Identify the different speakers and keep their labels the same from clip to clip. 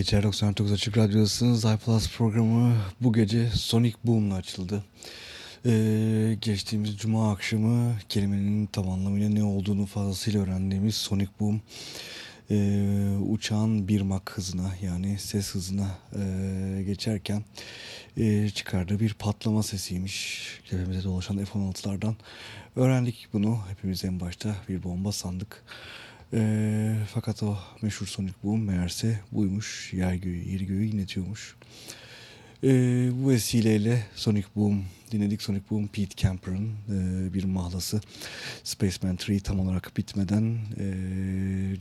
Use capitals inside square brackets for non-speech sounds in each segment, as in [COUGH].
Speaker 1: Geceler 99 Açık Radyo'dasınız. iPlus programı bu gece Sonic Boom'la açıldı. Ee, geçtiğimiz cuma akşamı kelimenin tam anlamıyla ne olduğunu fazlasıyla öğrendiğimiz Sonic Boom e, uçağın bir mak hızına yani ses hızına e, geçerken e, çıkardığı bir patlama sesiymiş. Tepemizde dolaşan F-16'lardan öğrendik bunu. Hepimiz en başta bir bomba sandık. E, fakat o meşhur Sonic Boom meğerse buymuş. Yer göğü, yeri göğü inletiyormuş. E, bu vesileyle Sonic Boom dinledik. Sonic Boom Pete Camper'ın e, bir mahlası. Spaceman 3 tam olarak bitmeden e,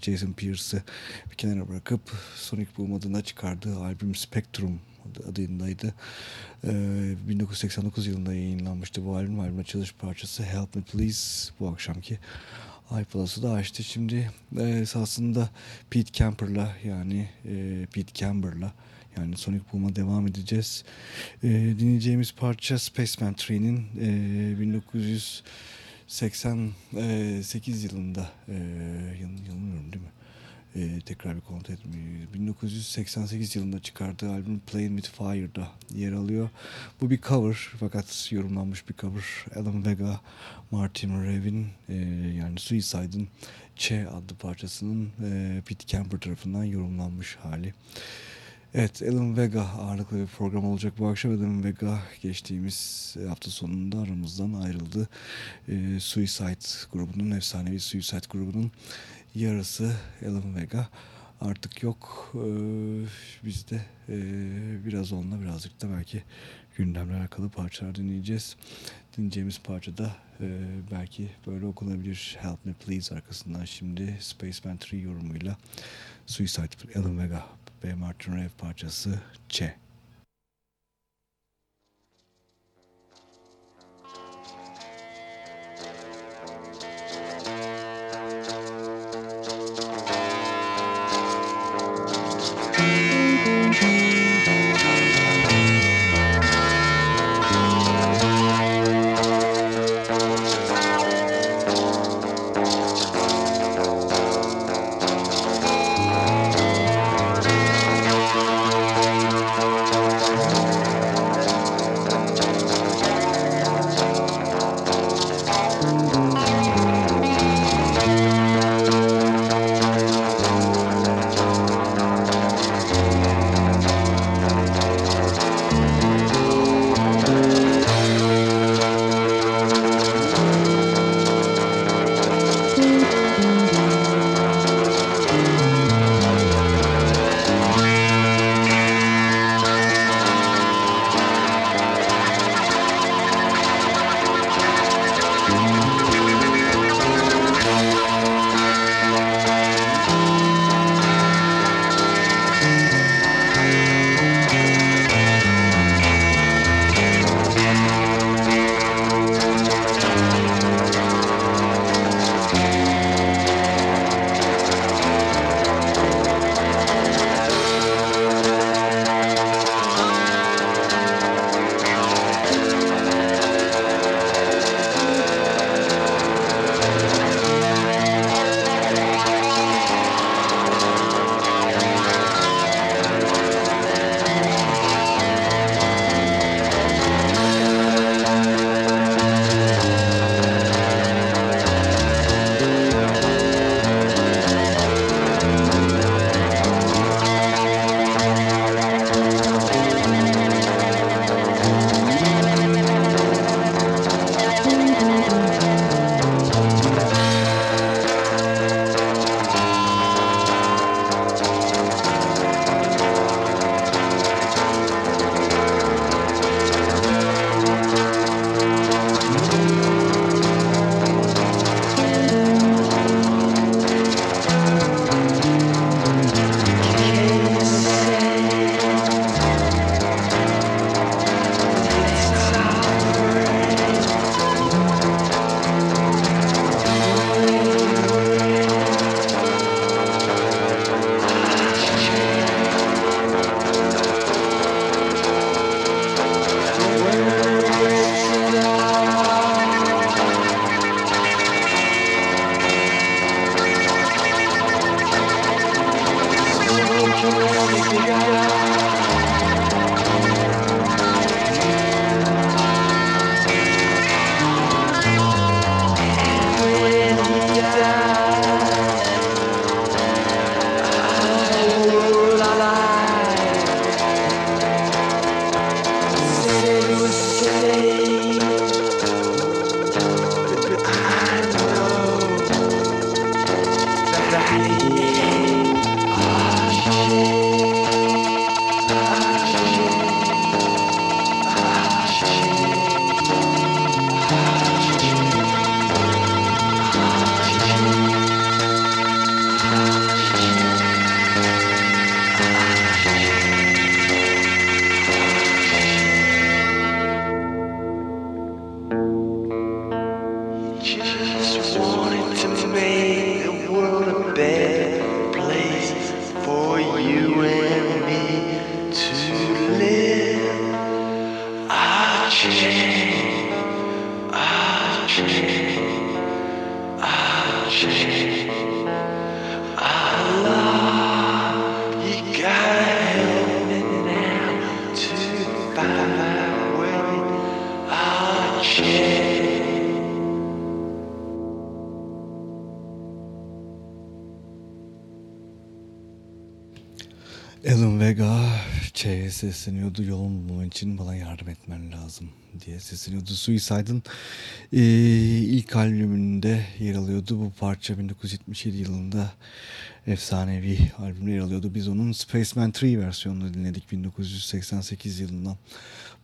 Speaker 1: Jason Pierce'ı bir kenara bırakıp Sonic Boom adına çıkardığı albüm Spectrum adındaydı. E, 1989 yılında yayınlanmıştı bu albüm. Albüm açılış parçası Help Me Please bu akşamki iPlus'u da açtı. Şimdi e, esasında Pete Camper'la yani e, Pete Camper'la yani Sonic Boom'a devam edeceğiz. E, dinleyeceğimiz parça Spaceman 3'nin e, 1988 yılında e, yanılmıyorum değil mi? E, tekrar bir kontrol etmeyi 1988 yılında çıkardığı albüm Playing With Fire'da yer alıyor. Bu bir cover fakat yorumlanmış bir cover. Alan Vega, Martin Revin e, yani Suicide'ın Che adlı parçasının e, Pete Camper tarafından yorumlanmış hali. Evet Alan Vega ağırlıklı bir program olacak bu akşam. Alan Vega geçtiğimiz hafta sonunda aramızdan ayrıldı. E, Suicide grubunun, efsanevi Suicide grubunun yarısı Alan Vega artık yok. E, biz de e, biraz onunla birazcık da belki gündemle alakalı parçalar dinleyeceğiz. Dinleyeceğimiz parçada e, belki böyle okunabilir Help Me Please arkasından şimdi Spaceman 3 yorumuyla Suicide Alan Vega ve Martin Rev parçası Che.
Speaker 2: Sesleniyordu yolun bulman için bana yardım etmen lazım diye sesleniyordu. Suicide'ın e, ilk albümünde yer alıyordu. Bu parça 1977 yılında efsanevi albümde yer alıyordu. Biz onun Spaceman 3 versiyonunu dinledik 1988 yılından.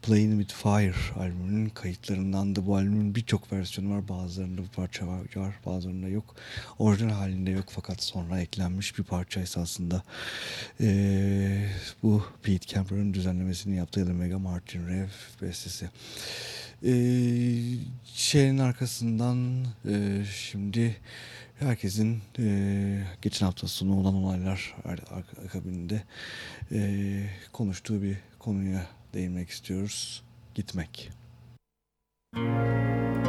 Speaker 2: Playing with Fire albümünün kayıtlarından da bu albümün birçok versiyonu var. Bazılarında bu parça var, bazılarında yok. Orijinal halinde yok fakat sonra eklenmiş bir parça esasında. Ee, bu Pete Camper'ın düzenlemesini yaptığı Mega Martin Rev bestesi. Ee, şeyin arkasından e, şimdi herkesin e, geçen hafta sonu olan olaylar akabinde e, konuştuğu bir konuya değinmek istiyoruz. Gitmek. Müzik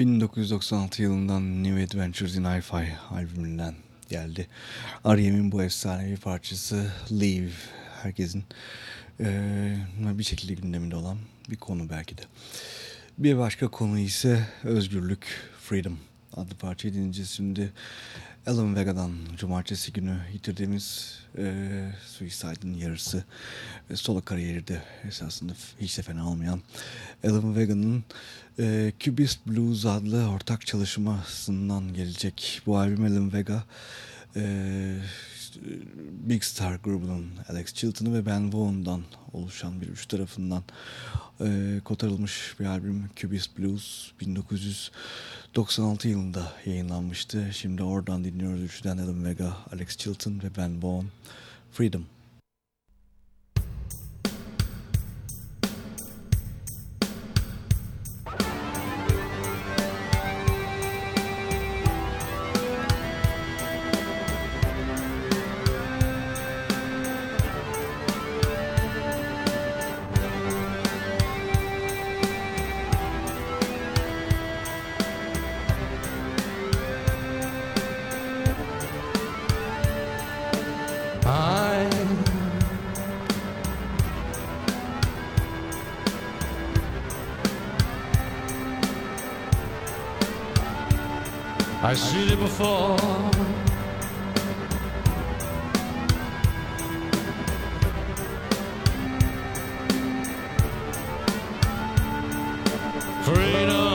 Speaker 1: 1996 yılından New Adventures in Hi-Fi albümünden geldi. R.E.M'in bu efsanevi parçası Leave. Herkesin e, bir şekilde gündeminde olan bir konu belki de. Bir başka konu ise özgürlük, freedom adlı parçayı dinleyeceğiz şimdi. Alan Vega'dan cumartesi günü yitirdiğimiz e, Suicide'ın yarısı e, solo kariyeri esasında hiç de fena olmayan Alan Vega'nın e, Cubist Blues adlı ortak çalışmasından gelecek bu albüm. Alan Vega e, Big Star grubunun Alex Chilton'ı ve Ben Vaughan'dan oluşan bir üç tarafından e, kotarılmış bir albüm. Cubist Blues 1996 yılında yayınlanmıştı. Şimdi oradan dinliyoruz üçten Adam Vega, Alex Chilton ve Ben Vaughan Freedom.
Speaker 3: Freedom.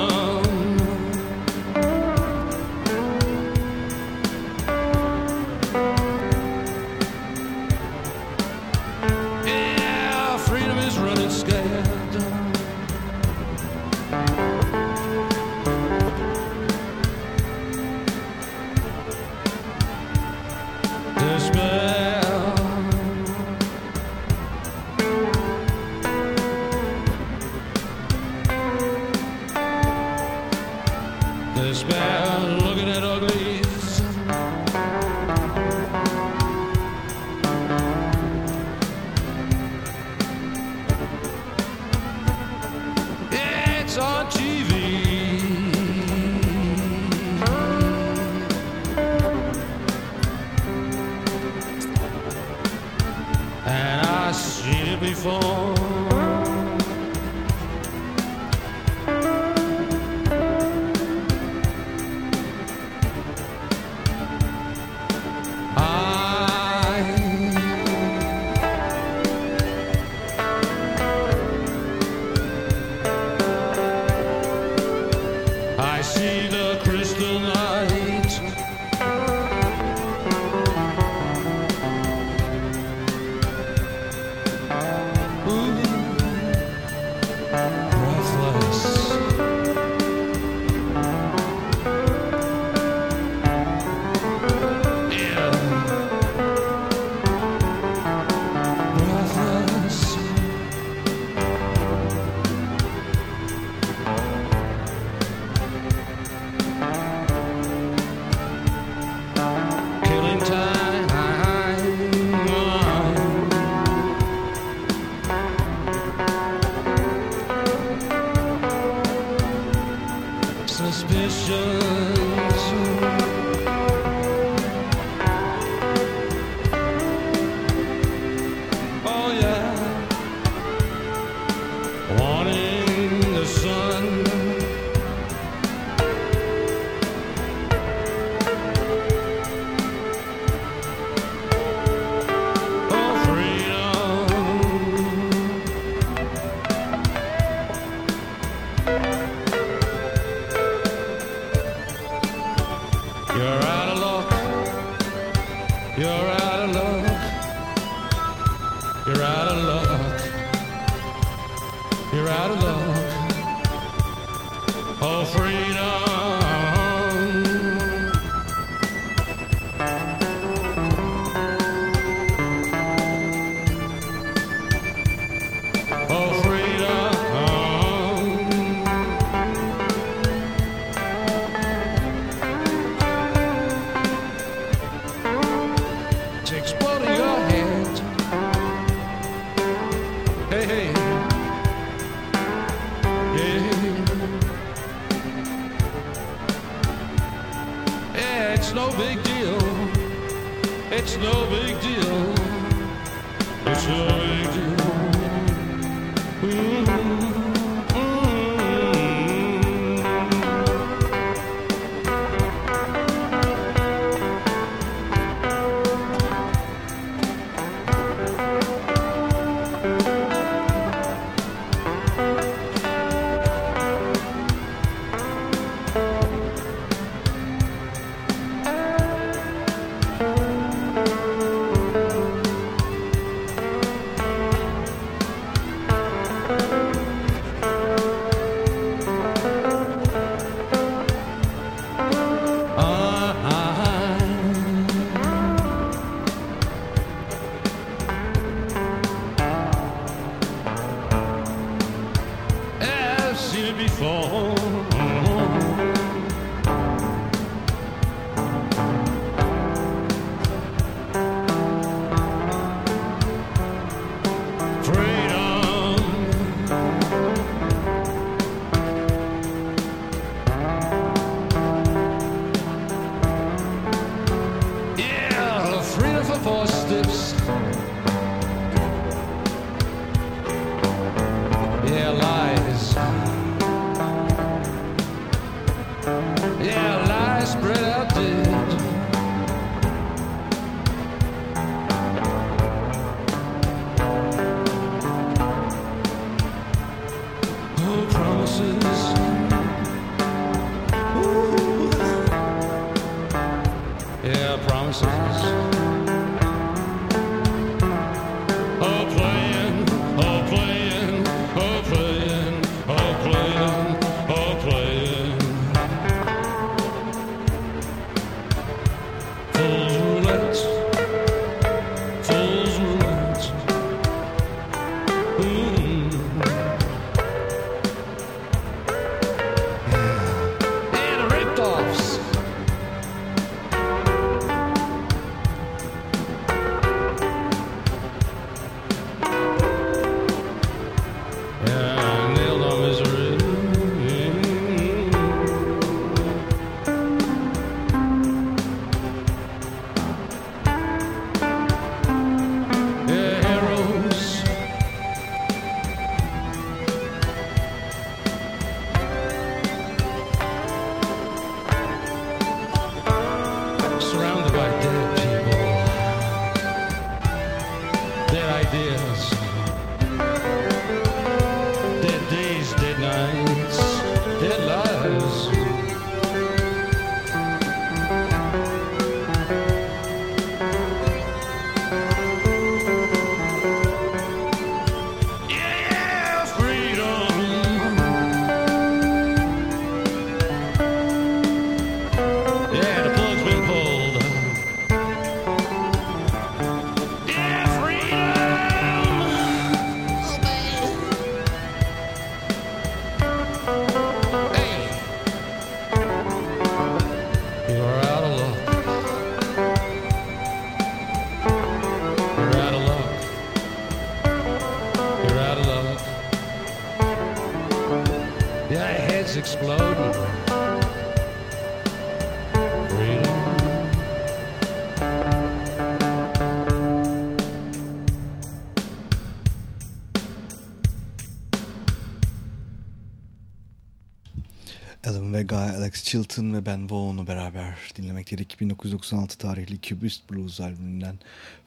Speaker 1: Alex Chilton ve Ben Vaughan'u beraber dinlemekteydik. 1996 tarihli Cubist Blues albümünden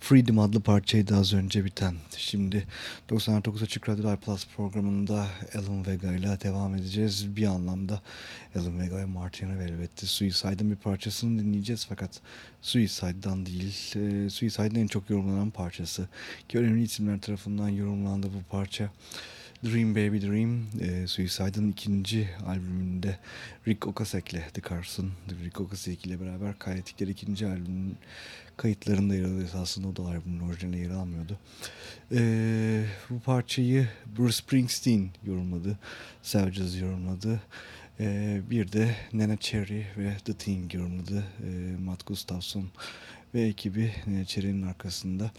Speaker 1: Freedom adlı parçaydı az önce biten. Şimdi 99 Açık Radyo Plus programında Alan Vega ile devam edeceğiz. Bir anlamda Alan Vega ve Martina Velvet'te Suicide'ın bir parçasını dinleyeceğiz fakat Suicide'dan değil, e, Suicide'ın en çok yorumlanan parçası. Ki önemli isimler tarafından yorumlandı bu parça. Dream Baby Dream, e, Suicide'ın ikinci albümünde Rick Ocasek'le The Carson, Rick Ocasek ile beraber kaydettikleri ikinci albümün kayıtlarında yer alıyor. Aslında o da albümün orijinali yer almıyordu. E, bu parçayı Bruce Springsteen yorumladı, Savages yorumladı. E, bir de Nana Cherry ve The Thing yorumladı. E, Matt Gustafson ve ekibi Cherry'nin arkasında.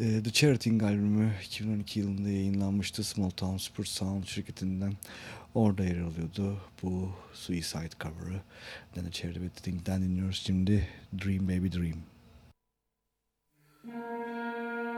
Speaker 1: E, The Charity albümü 2012 yılında yayınlanmıştı. Small Town Super Sound şirketinden orada yer alıyordu. Bu Suicide cover'ı. Nana Cherry ve The dinliyoruz şimdi Dream Baby Dream.
Speaker 2: Dream, [LAUGHS]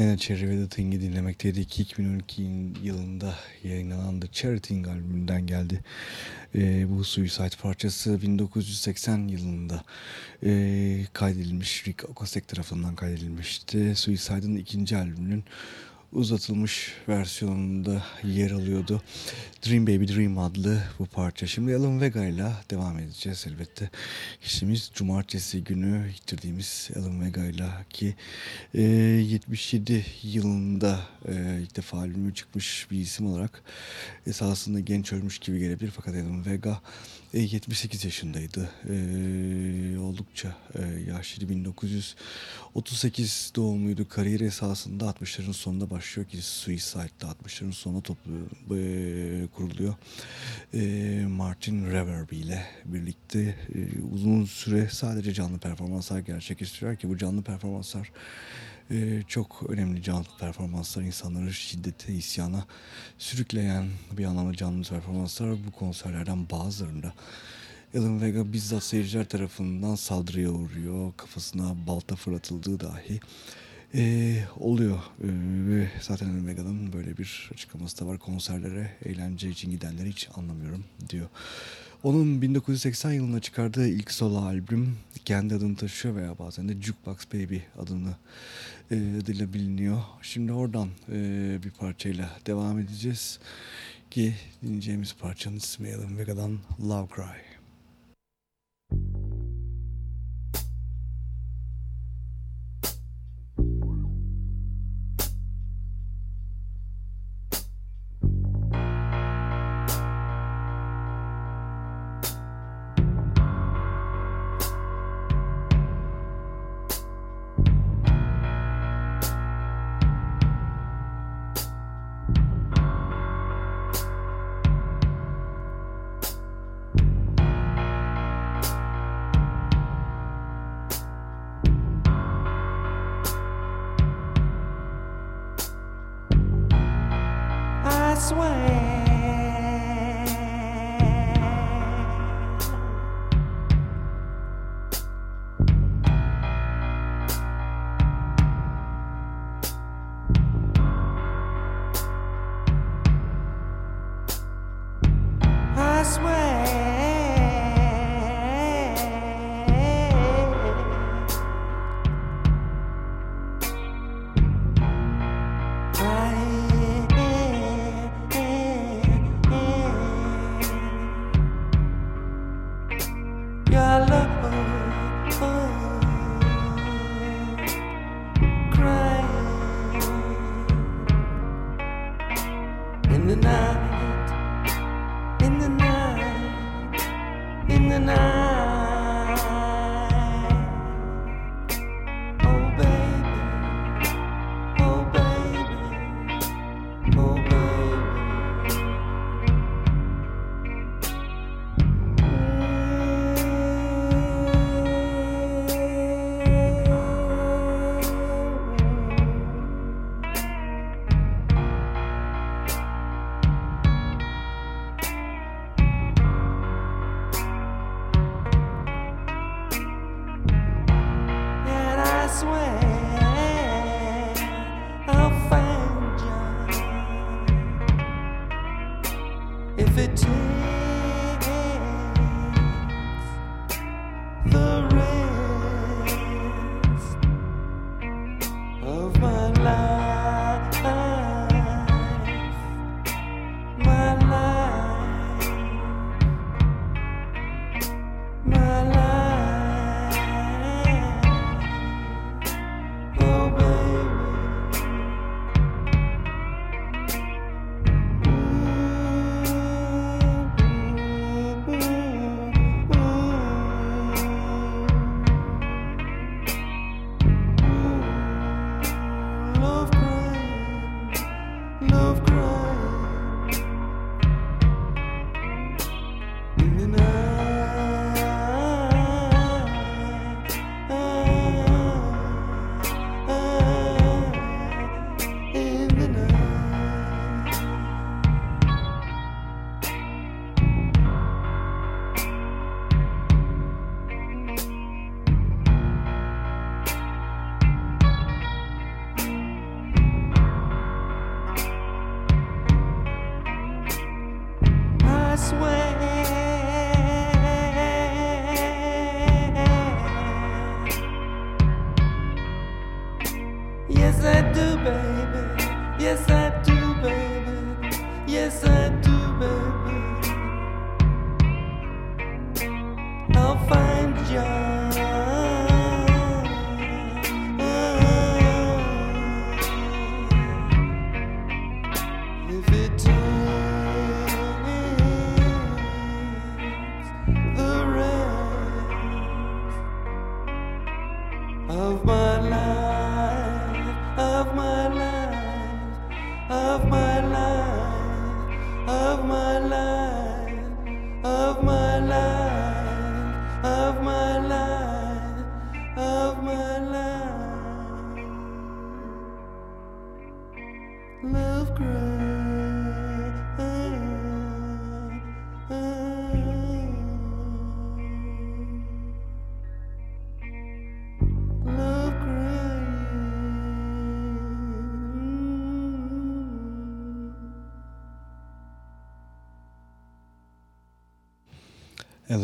Speaker 1: Nene Cherry ve The Thing'i dinlemekteydik. 2012 yılında yayınlanan The Charity albümünden geldi. Ee, bu Suicide parçası 1980 yılında e, kaydedilmiş. Rick Ocasek tarafından kaydedilmişti. Suicide'ın ikinci albümünün uzatılmış versiyonunda yer alıyordu. Dream Baby Dream adlı bu parça. Şimdi Alan Vega ile devam edeceğiz elbette. İşimiz cumartesi günü yitirdiğimiz Alan Vega ile ki e, 77 yılında e, ilk defa albümü çıkmış bir isim olarak esasında genç ölmüş gibi gelebilir fakat Alan Vega 78 yaşındaydı. E, oldukça e, yaşlıydı. 1938 doğumluydu. Kariyeri esasında 60'ların sonunda başlıyor ki Suicide'da 60'ların sonunda toplu, e, kuruluyor. E, Martin Reverby ile birlikte e, uzun süre sadece canlı performanslar gerçekleştiriyor ki bu canlı performanslar e, çok önemli canlı performanslar insanları şiddete, isyana sürükleyen bir anlamda canlı performanslar bu konserlerden bazılarında Alan Vega bizzat seyirciler tarafından saldırıya uğruyor. Kafasına balta fırlatıldığı dahi e, oluyor. E, zaten Alan Vega'nın böyle bir açıklaması da var. Konserlere, eğlence için gidenleri hiç anlamıyorum diyor. Onun 1980 yılında çıkardığı ilk solo albüm kendi adını taşıyor veya bazen de Jukebox Baby adını e, adıyla biliniyor. Şimdi oradan e, bir parçayla devam edeceğiz ki dinleyeceğimiz parçanın ismi Alan Vega'dan Love Cry.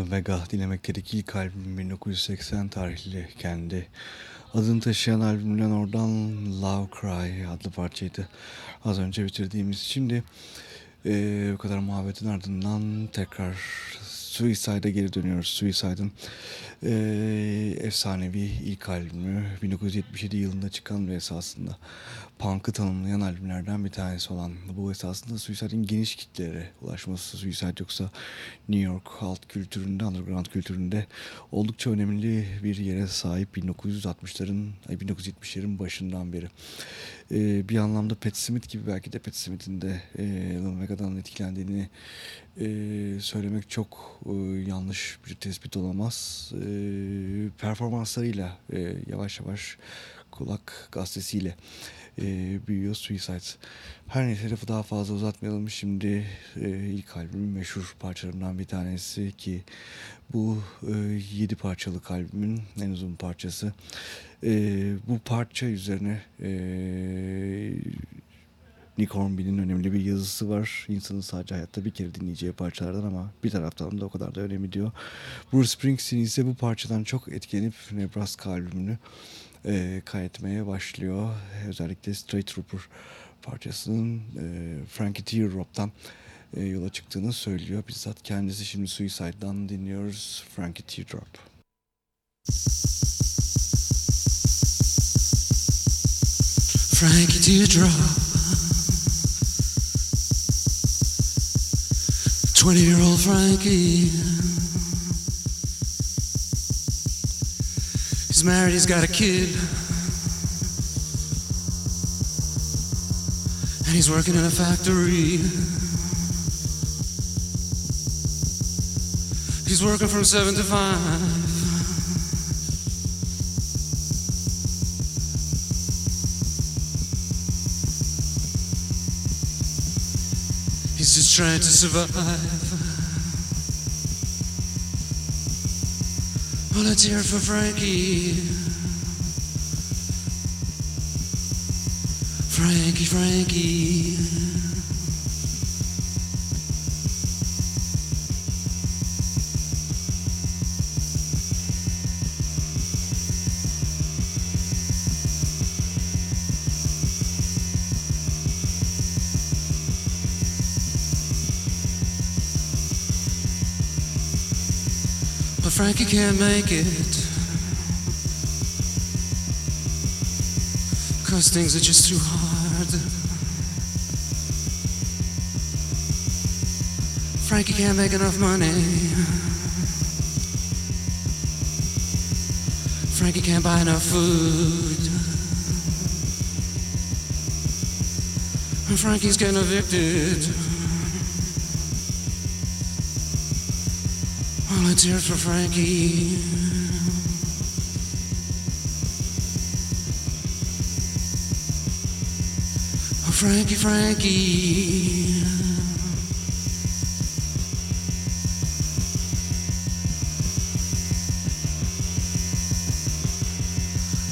Speaker 1: Alan Vega dinlemekteki ilk albüm 1980 tarihli kendi adını taşıyan albümden oradan Love Cry adlı parçaydı. Az önce bitirdiğimiz. Şimdi eee bu kadar muhabbetin ardından tekrar Suicide'a geri dönüyoruz. Suicide'ın eee, efsanevi ilk albümü 1977 yılında çıkan ve esasında punk'ı tanımlayan albümlerden bir tanesi olan bu esasında Suicide'in geniş kitlelere ulaşması. Suicide yoksa New York alt kültüründe, underground kültüründe oldukça önemli bir yere sahip 1960'ların, ay 1970'lerin başından beri. Ee, bir anlamda Pat Smith gibi belki de Pat Smith'in de e, Alan Vega'dan etkilendiğini e, söylemek çok e, yanlış bir tespit olamaz. E, performanslarıyla e, yavaş yavaş kulak gazetesiyle e, büyüyor Suicide. Her neyse lafı daha fazla uzatmayalım. Şimdi e, ilk albümün meşhur parçalarından bir tanesi ki bu e, 7 parçalık albümün en uzun parçası. E, bu parça üzerine e, Nick Hornby'nin önemli bir yazısı var. İnsanın sadece hayatta bir kere dinleyeceği parçalardan ama bir taraftan da o kadar da önemli diyor. Bruce Springsteen ise bu parçadan çok etkilenip Nebraska albümünü e, kaydetmeye başlıyor. Özellikle Straight Trooper parçasının e, Frankie Teardrop'tan e, yola çıktığını söylüyor. Bizzat kendisi şimdi Suicide'dan dinliyoruz Frankie Teardrop.
Speaker 3: Frankie Teardrop. 20 year old Frankie. He's married, he's got a kid. And he's working in a factory. He's working from 7 to 5. He's just trying to survive. Hear for Frankie. Frankie, Frankie. Frankie can't make it. Cause things are just too hard. Frankie can't make enough money. Frankie can't buy enough food. And Frankie's getting evicted. It for Frankie. Oh, Frankie, Frankie.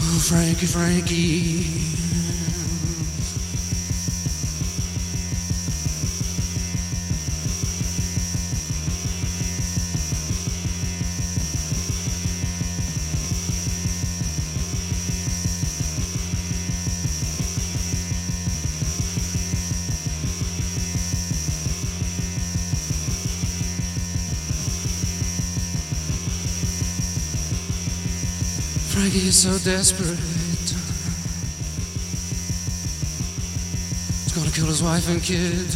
Speaker 3: Oh, Frankie, Frankie. So desperate. He's gonna kill his wife and kid.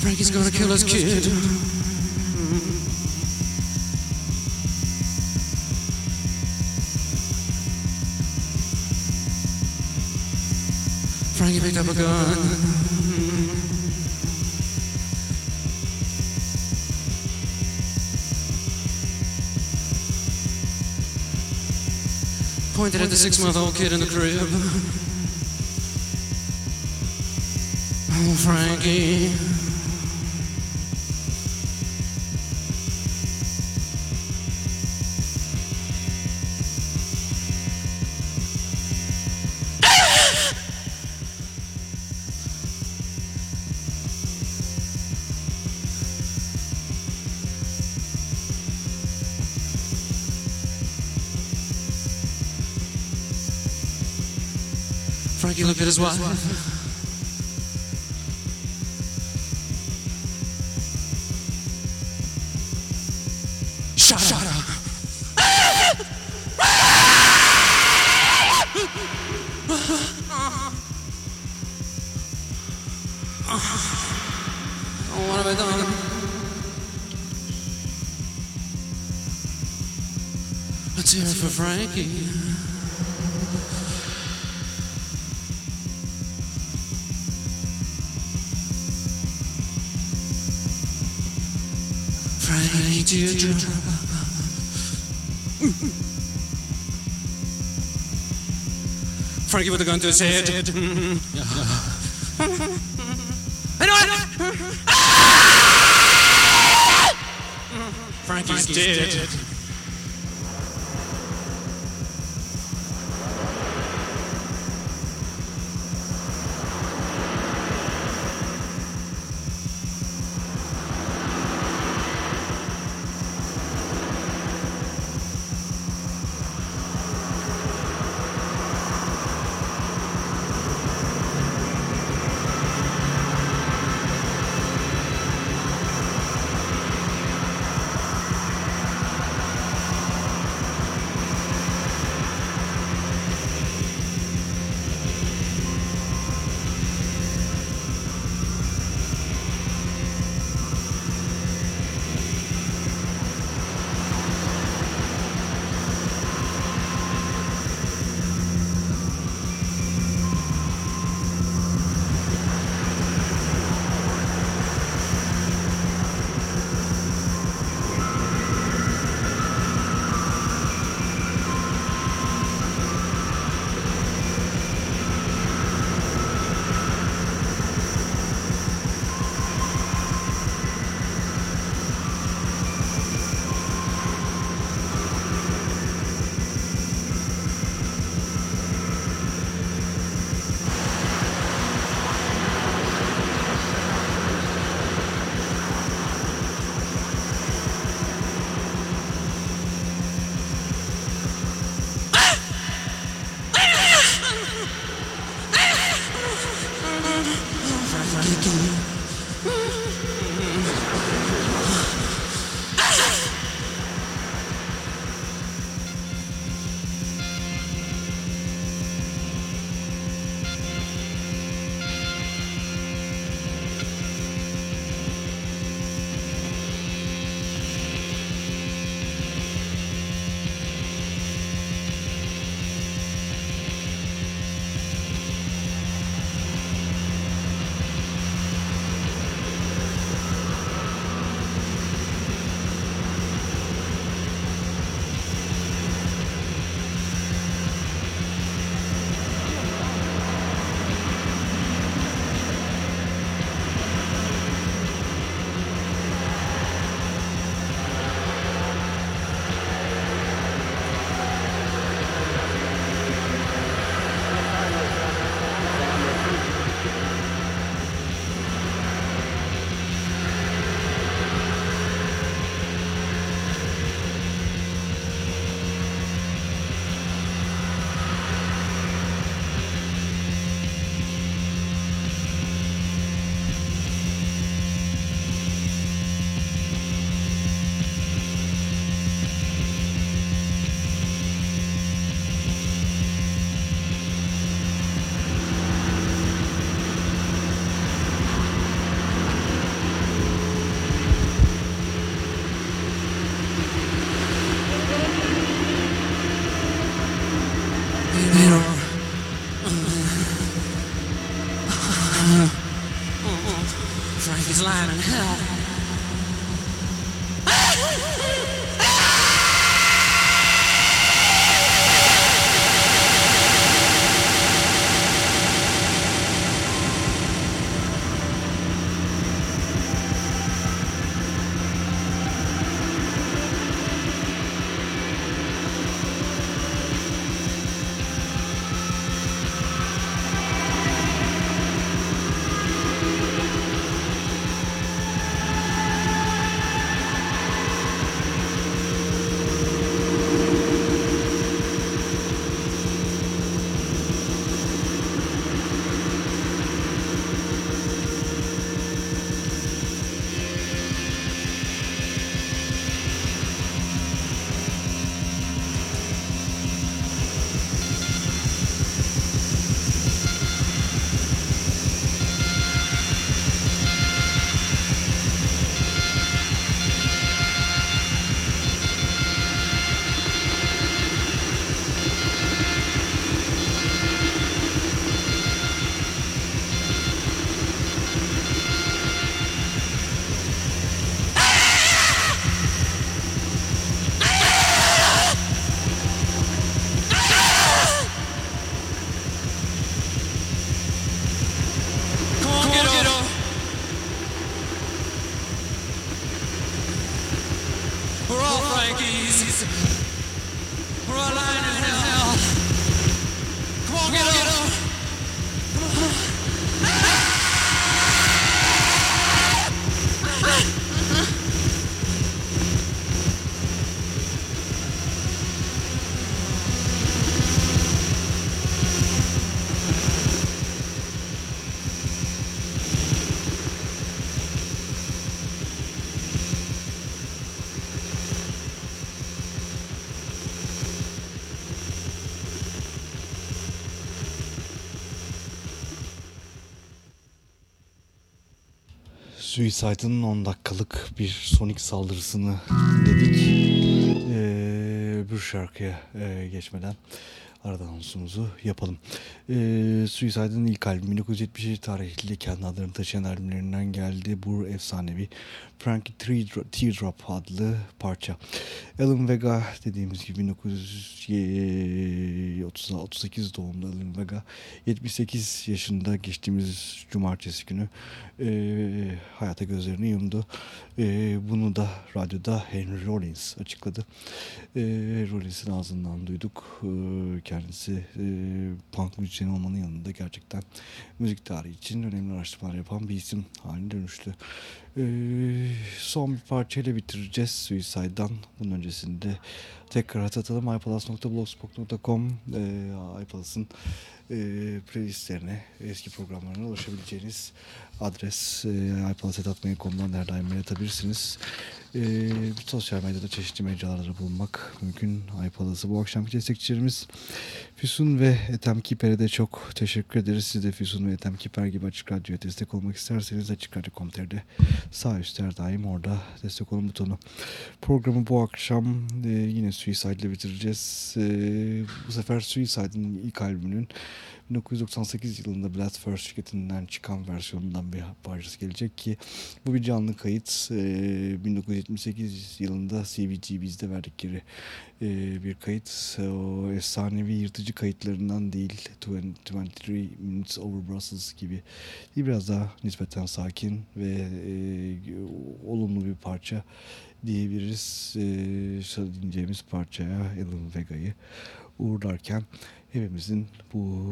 Speaker 3: Frankie's gonna kill his kid. Picked up a gun. Pointed at the six month old kid in the crib. Oh, Frankie. Looked at his wife. Shut, Shut up. Oh, what have I done? Let's hear it for Frankie. Frankie teardrop. Frankie with a gun to his head. I know it. Frankie's, dead. Frankie's wine and hell.
Speaker 1: Suicide'ın 10 dakikalık bir sonik saldırısını dinledik. Ee, bir şarkıya e, geçmeden arada anonsumuzu yapalım. Ee, Suicide'ın ilk albümü 1977 tarihli kendi adlarını taşıyan albümlerinden geldi. Bu efsanevi Frankie Teardrop adlı parça. Alan Vega dediğimiz gibi 1938 doğumlu Alan Vega 78 yaşında geçtiğimiz cumartesi günü e, hayata gözlerini yumdu. E, bunu da radyoda Henry Rollins açıkladı. E, Rollins'in ağzından duyduk. E, kendisi e, punk müzisyeni olmanın yanında gerçekten müzik tarihi için önemli araştırmalar yapan bir isim haline dönüştü. E, son bir parçayla bitireceğiz Suicide'dan. Bunun öncesinde tekrar hatırlatalım ipalas.blogspot.com e, iPalas'ın e, playlistlerine, eski programlarına ulaşabileceğiniz adres e, iPalas.mail.com'dan her daim atabilirsiniz. E, sosyal medyada çeşitli mecralarda bulunmak mümkün. iPalas'ı bu akşamki destekçilerimiz Füsun ve Ethem Kiper'e de çok teşekkür ederiz. Siz de Füsun ve Ethem Kiper gibi Açık Radyo'ya destek olmak isterseniz Açık Radyo.com.tr'de sağ üstte her daim orada destek olun butonu. Programı bu akşam e, yine Suicide ile bitireceğiz. E, bu sefer Suicide'ın ilk albümünün 1998 yılında Blast First şirketinden çıkan versiyonundan bir parçası gelecek ki bu bir canlı kayıt. E, 1978 yılında CBGB'de verdikleri e, bir kayıt. O efsanevi yırtıcı kayıtlarından değil. 23 Minutes Over Brussels gibi biraz daha nispeten sakin ve e, olumlu bir parça diyebiliriz. E, dinleyeceğimiz parçaya Alan Vega'yı uğurlarken hepimizin bu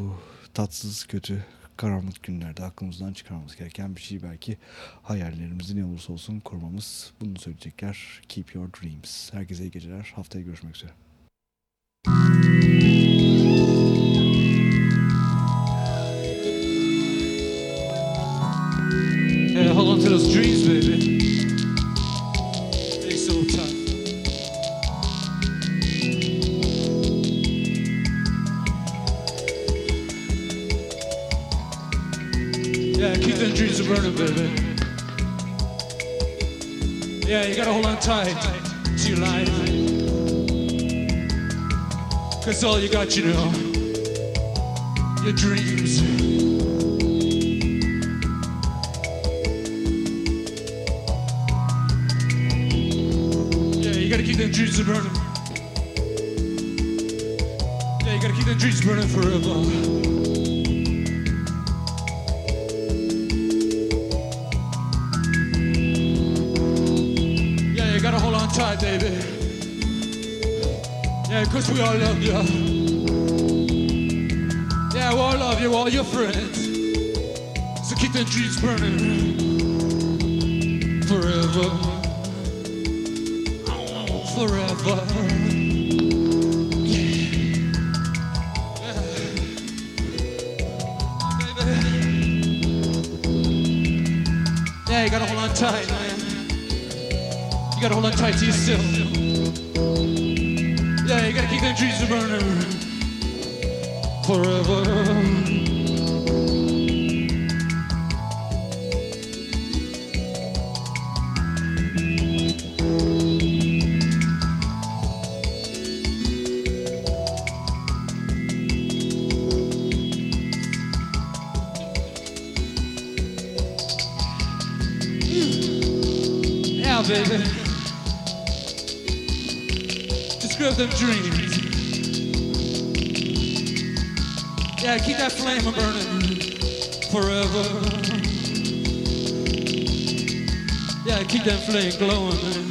Speaker 1: tatsız kötü karanlık günlerde aklımızdan çıkarmamız gereken bir şey belki hayallerimizi ne olursa olsun korumamız. Bunu söyleyecekler Keep Your Dreams. Herkese iyi geceler. Haftaya görüşmek üzere.
Speaker 4: Yeah, hold on to those dreams, baby. Are burning, baby. Yeah, you gotta hold on tight to your life. Cause all you got, you know, your dreams. Yeah, you gotta keep them dreams burning. Yeah, you gotta keep them dreams burning forever. Tight, baby. Yeah, cause we all love you. Yeah, we all love you, all your friends. So keep them dreams burning forever. Forever. Yeah. You gotta hold on tight. You gotta hold on tight to yourself. Yeah, you gotta keep them dreams burning forever. Yeah, baby. Them dreams. Yeah, keep that flame burning forever. Yeah, keep that flame glowing,